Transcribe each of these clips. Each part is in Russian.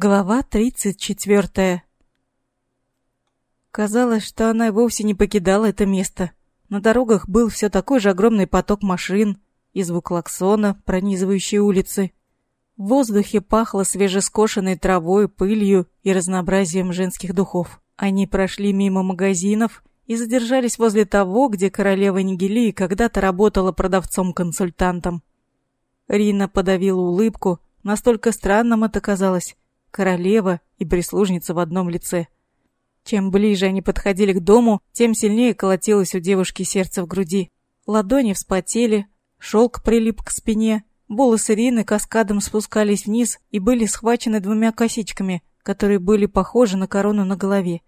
Глава тридцать четвертая. Казалось, что она и вовсе не покидала это место. На дорогах был все такой же огромный поток машин и звук клаксона, пронизывающий улицы. В воздухе пахло свежескошенной травой, пылью и разнообразием женских духов. Они прошли мимо магазинов и задержались возле того, где королева Нигелии когда-то работала продавцом-консультантом. Рина подавила улыбку, настолько странным это казалось королева и прислужница в одном лице. Чем ближе они подходили к дому, тем сильнее колотилось у девушки сердце в груди. Ладони вспотели, шелк прилип к спине, волосы Рины каскадом спускались вниз и были схвачены двумя косичками, которые были похожи на корону на голове.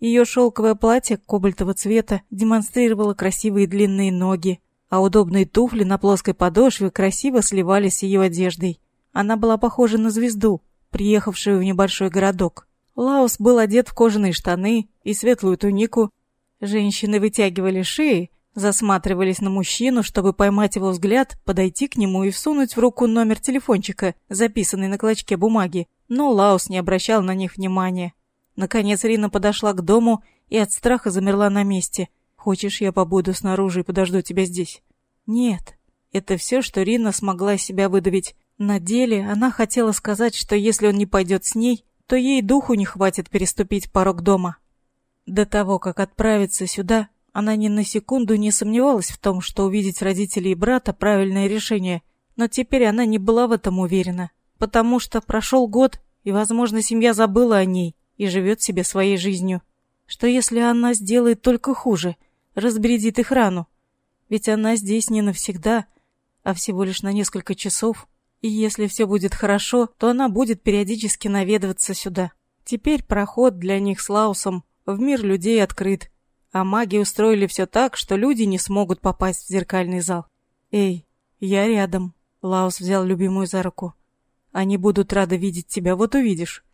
Ее шелковое платье кобальтового цвета демонстрировало красивые длинные ноги, а удобные туфли на плоской подошве красиво сливались с ее одеждой. Она была похожа на звезду, приехавшую в небольшой городок. Лаус был одет в кожаные штаны и светлую тунику. Женщины вытягивали шеи, засматривались на мужчину, чтобы поймать его взгляд, подойти к нему и всунуть в руку номер телефончика, записанный на клочке бумаги, но Лаус не обращал на них внимания. Наконец Рина подошла к дому и от страха замерла на месте. «Хочешь, я побуду снаружи и подожду тебя здесь?» «Нет». Это все, что Рина смогла себя выдавить. На деле она хотела сказать, что если он не пойдет с ней, то ей духу не хватит переступить порог дома. До того, как отправиться сюда, она ни на секунду не сомневалась в том, что увидеть родителей и брата – правильное решение, но теперь она не была в этом уверена, потому что прошел год, и, возможно, семья забыла о ней и живет себе своей жизнью. Что если она сделает только хуже, разбередит их рану? Ведь она здесь не навсегда, а всего лишь на несколько часов – и если все будет хорошо, то она будет периодически наведываться сюда. Теперь проход для них с Лаусом в мир людей открыт, а маги устроили все так, что люди не смогут попасть в зеркальный зал. «Эй, я рядом», — Лаус взял любимую за руку. «Они будут рады видеть тебя, вот увидишь».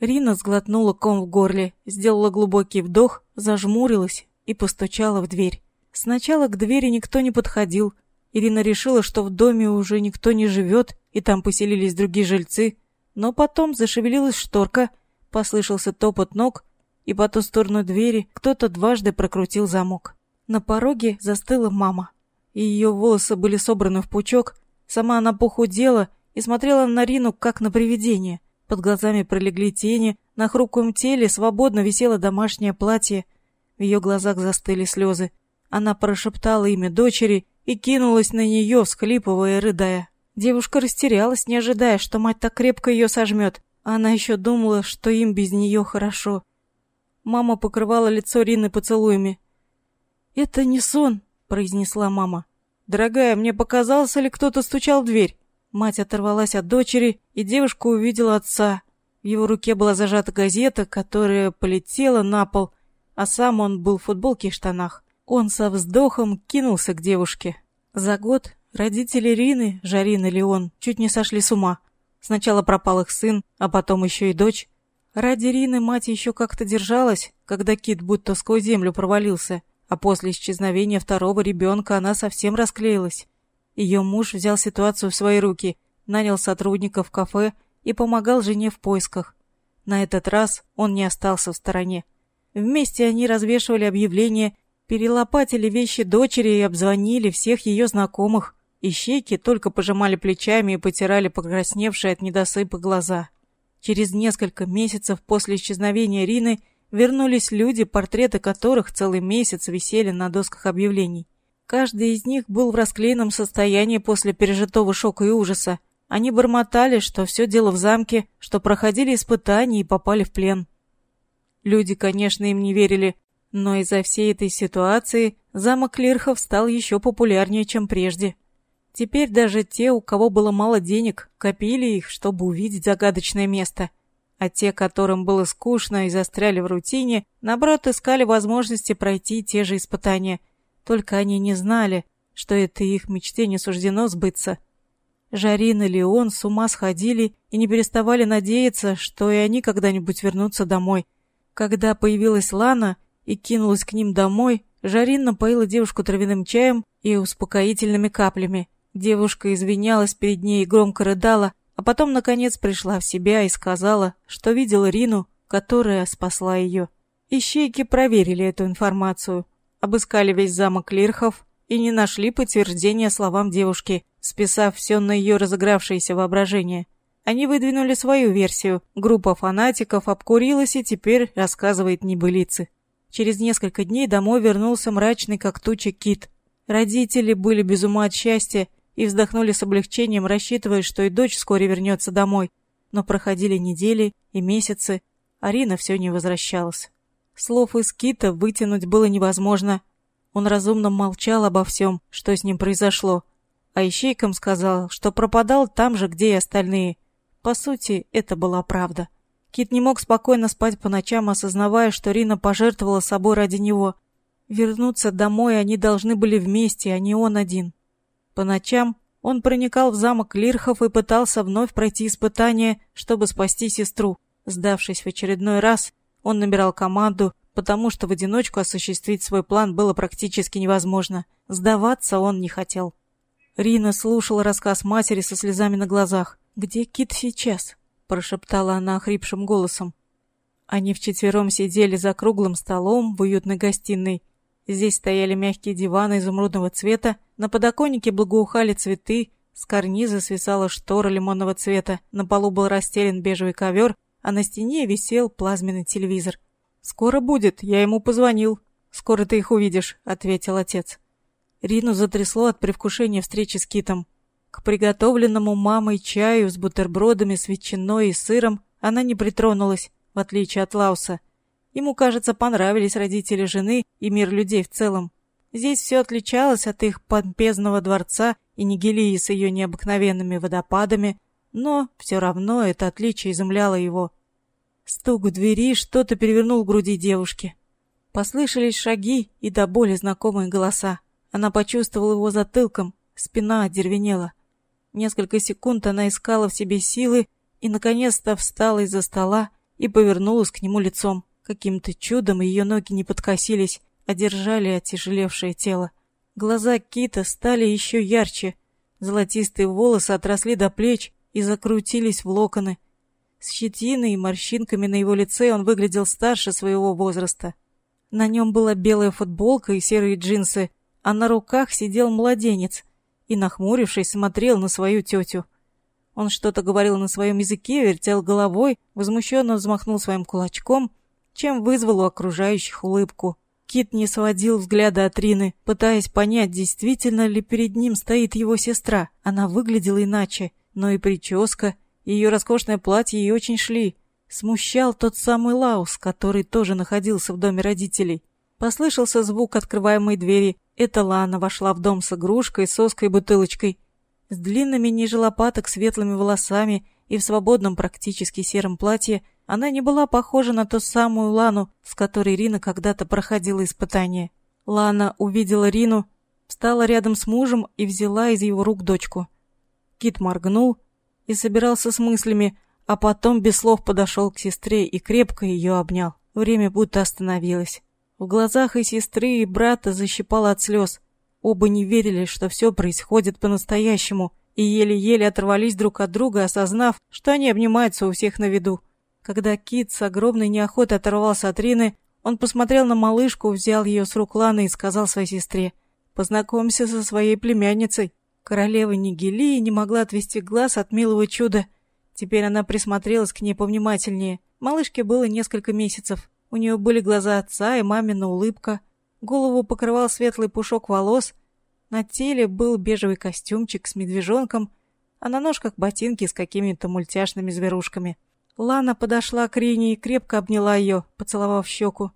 Рина сглотнула ком в горле, сделала глубокий вдох, зажмурилась и постучала в дверь. Сначала к двери никто не подходил, Ирина решила, что в доме уже никто не живет, и там поселились другие жильцы, но потом зашевелилась шторка, послышался топот ног, и по ту сторону двери кто-то дважды прокрутил замок. На пороге застыла мама. Ее волосы были собраны в пучок, сама она похудела и смотрела на Рину, как на привидение. Под глазами пролегли тени, на хрупком теле свободно висело домашнее платье. В ее глазах застыли слезы. Она прошептала имя дочери и кинулась на нее, всхлипывая и рыдая. Девушка растерялась, не ожидая, что мать так крепко ее сожмет. Она еще думала, что им без нее хорошо. Мама покрывала лицо Рины поцелуями. «Это не сон», — произнесла мама. «Дорогая, мне показалось, ли кто-то стучал в дверь?» Мать оторвалась от дочери, и девушка увидела отца. В его руке была зажата газета, которая полетела на пол, а сам он был в футболке и штанах. Он со вздохом кинулся к девушке. За год родители Рины, Жарин и Леон, чуть не сошли с ума. Сначала пропал их сын, а потом еще и дочь. Ради Рины мать еще как-то держалась, когда Кит будто сквозь землю провалился, а после исчезновения второго ребенка она совсем расклеилась. Ее муж взял ситуацию в свои руки, нанял сотрудников в кафе и помогал жене в поисках. На этот раз он не остался в стороне. Вместе они развешивали объявления Перелопатили вещи дочери и обзвонили всех ее знакомых. Ищейки только пожимали плечами и потирали покрасневшие от недосыпа глаза. Через несколько месяцев после исчезновения Рины вернулись люди, портреты которых целый месяц висели на досках объявлений. Каждый из них был в расклеенном состоянии после пережитого шока и ужаса. Они бормотали, что все дело в замке, что проходили испытания и попали в плен. Люди, конечно, им не верили, но из-за всей этой ситуации замок Лирхов стал еще популярнее, чем прежде. Теперь даже те, у кого было мало денег, копили их, чтобы увидеть загадочное место. А те, которым было скучно и застряли в рутине, наоборот, искали возможности пройти те же испытания. Только они не знали, что это их мечте не суждено сбыться. Жарин и Леон с ума сходили и не переставали надеяться, что и они когда-нибудь вернутся домой. Когда появилась Лана, и кинулась к ним домой, Жарин напоила девушку травяным чаем и успокоительными каплями. Девушка извинялась перед ней и громко рыдала, а потом, наконец, пришла в себя и сказала, что видела Рину, которая спасла ее. Ищейки проверили эту информацию, обыскали весь замок Лирхов и не нашли подтверждения словам девушки, списав все на ее разыгравшееся воображение. Они выдвинули свою версию. Группа фанатиков обкурилась и теперь рассказывает небылицы. Через несколько дней домой вернулся мрачный как туча кит. Родители были без ума от счастья и вздохнули с облегчением, рассчитывая, что и дочь вскоре вернется домой. Но проходили недели и месяцы, Арина все не возвращалась. Слов из Кита вытянуть было невозможно. Он разумно молчал обо всем, что с ним произошло. А ищейкам сказал, что пропадал там же, где и остальные. По сути, это была правда. Кит не мог спокойно спать по ночам, осознавая, что Рина пожертвовала собой ради него. Вернуться домой они должны были вместе, а не он один. По ночам он проникал в замок Лирхов и пытался вновь пройти испытание, чтобы спасти сестру. Сдавшись в очередной раз, он набирал команду, потому что в одиночку осуществить свой план было практически невозможно. Сдаваться он не хотел. Рина слушала рассказ матери со слезами на глазах. «Где Кит сейчас?» – прошептала она охрипшим голосом. Они вчетвером сидели за круглым столом в уютной гостиной. Здесь стояли мягкие диваны изумрудного цвета, на подоконнике благоухали цветы, с карниза свисала штора лимонного цвета, на полу был расстелен бежевый ковер, а на стене висел плазменный телевизор. «Скоро будет, я ему позвонил. Скоро ты их увидишь», — ответил отец. Рину затрясло от привкушения встречи с Китом. К приготовленному мамой чаю с бутербродами, с ветчиной и сыром она не притронулась, в отличие от Лауса. Ему, кажется, понравились родители жены и мир людей в целом. Здесь все отличалось от их помпезного дворца и Нигелии с ее необыкновенными водопадами, но все равно это отличие изумляло его. Стук в двери что-то перевернул в груди девушки. Послышались шаги и до боли знакомые голоса. Она почувствовала его затылком, спина одервенела. Несколько секунд она искала в себе силы и, наконец-то, встала из-за стола и повернулась к нему лицом. Каким-то чудом ее ноги не подкосились, а держали отяжелевшее тело. Глаза Кита стали еще ярче. Золотистые волосы отросли до плеч и закрутились в локоны. С щетиной и морщинками на его лице он выглядел старше своего возраста. На нем была белая футболка и серые джинсы, а на руках сидел младенец и, нахмурившись, смотрел на свою тетю. Он что-то говорил на своем языке, вертел головой, возмущенно взмахнул своим кулачком, чем вызвал у окружающих улыбку. Кит не сводил взгляда от Рины, пытаясь понять, действительно ли перед ним стоит его сестра. Она выглядела иначе, но и прическа, и ее роскошное платье ей очень шли. Смущал тот самый Лаус, который тоже находился в доме родителей. Послышался звук открываемой двери. Это Лана вошла в дом с игрушкой, соской и бутылочкой. С длинными ниже лопаток светлыми волосами и в свободном практически сером платье она не была похожа на ту самую Лану, с которой Рина когда-то проходила испытание. Лана увидела Рину, встала рядом с мужем и взяла из его рук дочку. Кит моргнул и собирался с мыслями, а потом без слов подошел к сестре и крепко ее обнял. Время будто остановилось. В глазах и сестры, и брата защипало от слез. Оба не верили, что все происходит по-настоящему, и еле-еле оторвались друг от друга, осознав, что они обнимаются у всех на виду. Когда Кит с огромной неохотой оторвался от Рины, он посмотрел на малышку, взял ее с рук Ланы и сказал своей сестре, «Познакомься со своей племянницей». Королева Нигелии не могла отвести глаз от милого чуда. Теперь она присмотрелась к ней повнимательнее. Малышке было несколько месяцев. У нее были глаза отца и мамина улыбка. Голову покрывал светлый пушок волос. На теле был бежевый костюмчик с медвежонком, а на ножках ботинки с какими-то мультяшными зверушками. Лана подошла к Рине и крепко обняла ее, поцеловав щеку.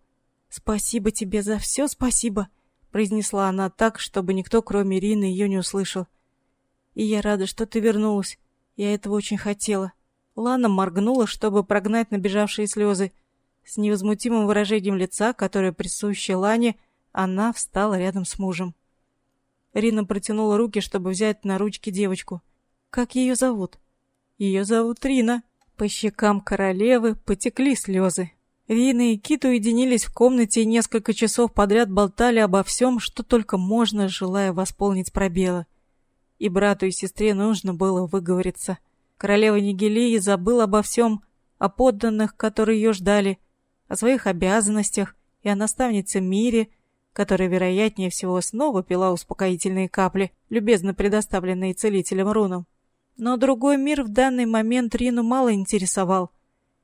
«Спасибо тебе за все, спасибо», — произнесла она так, чтобы никто, кроме Рины, ее не услышал. «И я рада, что ты вернулась. Я этого очень хотела». Лана моргнула, чтобы прогнать набежавшие слезы. С невозмутимым выражением лица, которое присуще Лане, она встала рядом с мужем. Рина протянула руки, чтобы взять на ручки девочку. «Как ее зовут?» «Ее зовут Рина». По щекам королевы потекли слезы. Рина и Кит уединились в комнате и несколько часов подряд болтали обо всем, что только можно, желая восполнить пробелы. И брату и сестре нужно было выговориться. Королева Нигелии забыла обо всем, о подданных, которые ее ждали, о своих обязанностях и о наставнице Мире, которая, вероятнее всего, снова пила успокоительные капли, любезно предоставленные целителем руном. Но другой мир в данный момент Рину мало интересовал.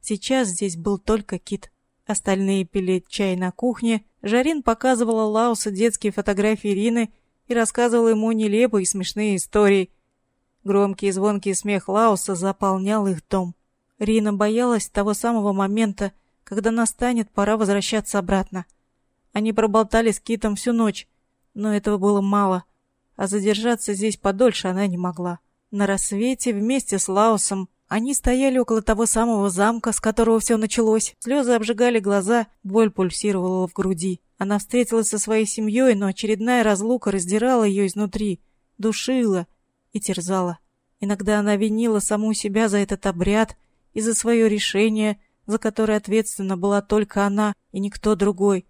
Сейчас здесь был только Кит. Остальные пили чай на кухне. Жарин показывала Лаусу детские фотографии Рины и рассказывала ему нелепые и смешные истории. Громкий и звонкий смех Лауса заполнял их дом. Рина боялась того самого момента, когда настанет пора возвращаться обратно. Они проболтали с Китом всю ночь, но этого было мало, а задержаться здесь подольше она не могла. На рассвете вместе с Лаусом они стояли около того самого замка, с которого все началось. Слезы обжигали глаза, боль пульсировала в груди. Она встретилась со своей семьей, но очередная разлука раздирала ее изнутри, душила и терзала. Иногда она винила саму себя за этот обряд и за свое решение, за которое ответственна была только она и никто другой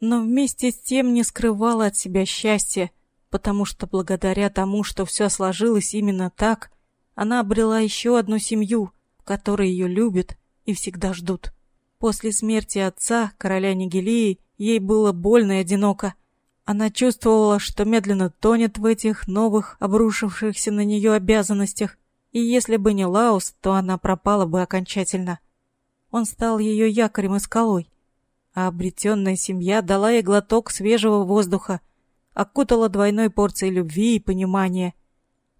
но вместе с тем не скрывала от себя счастья, потому что благодаря тому, что все сложилось именно так, она обрела еще одну семью, в которой ее любят и всегда ждут. После смерти отца, короля Нигелии, ей было больно и одиноко. Она чувствовала, что медленно тонет в этих новых, обрушившихся на нее обязанностях, и если бы не Лаус, то она пропала бы окончательно. Он стал ее якорем и скалой, а обретенная семья дала ей глоток свежего воздуха, окутала двойной порцией любви и понимания.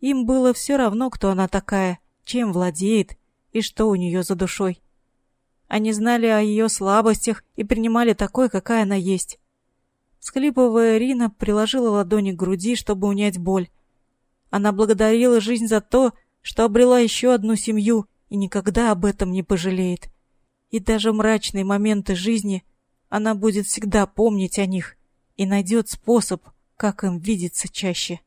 Им было все равно, кто она такая, чем владеет и что у нее за душой. Они знали о ее слабостях и принимали такой, какая она есть. Схлипывая, Рина приложила ладони к груди, чтобы унять боль. Она благодарила жизнь за то, что обрела еще одну семью и никогда об этом не пожалеет. И даже мрачные моменты жизни она будет всегда помнить о них и найдет способ, как им видеться чаще.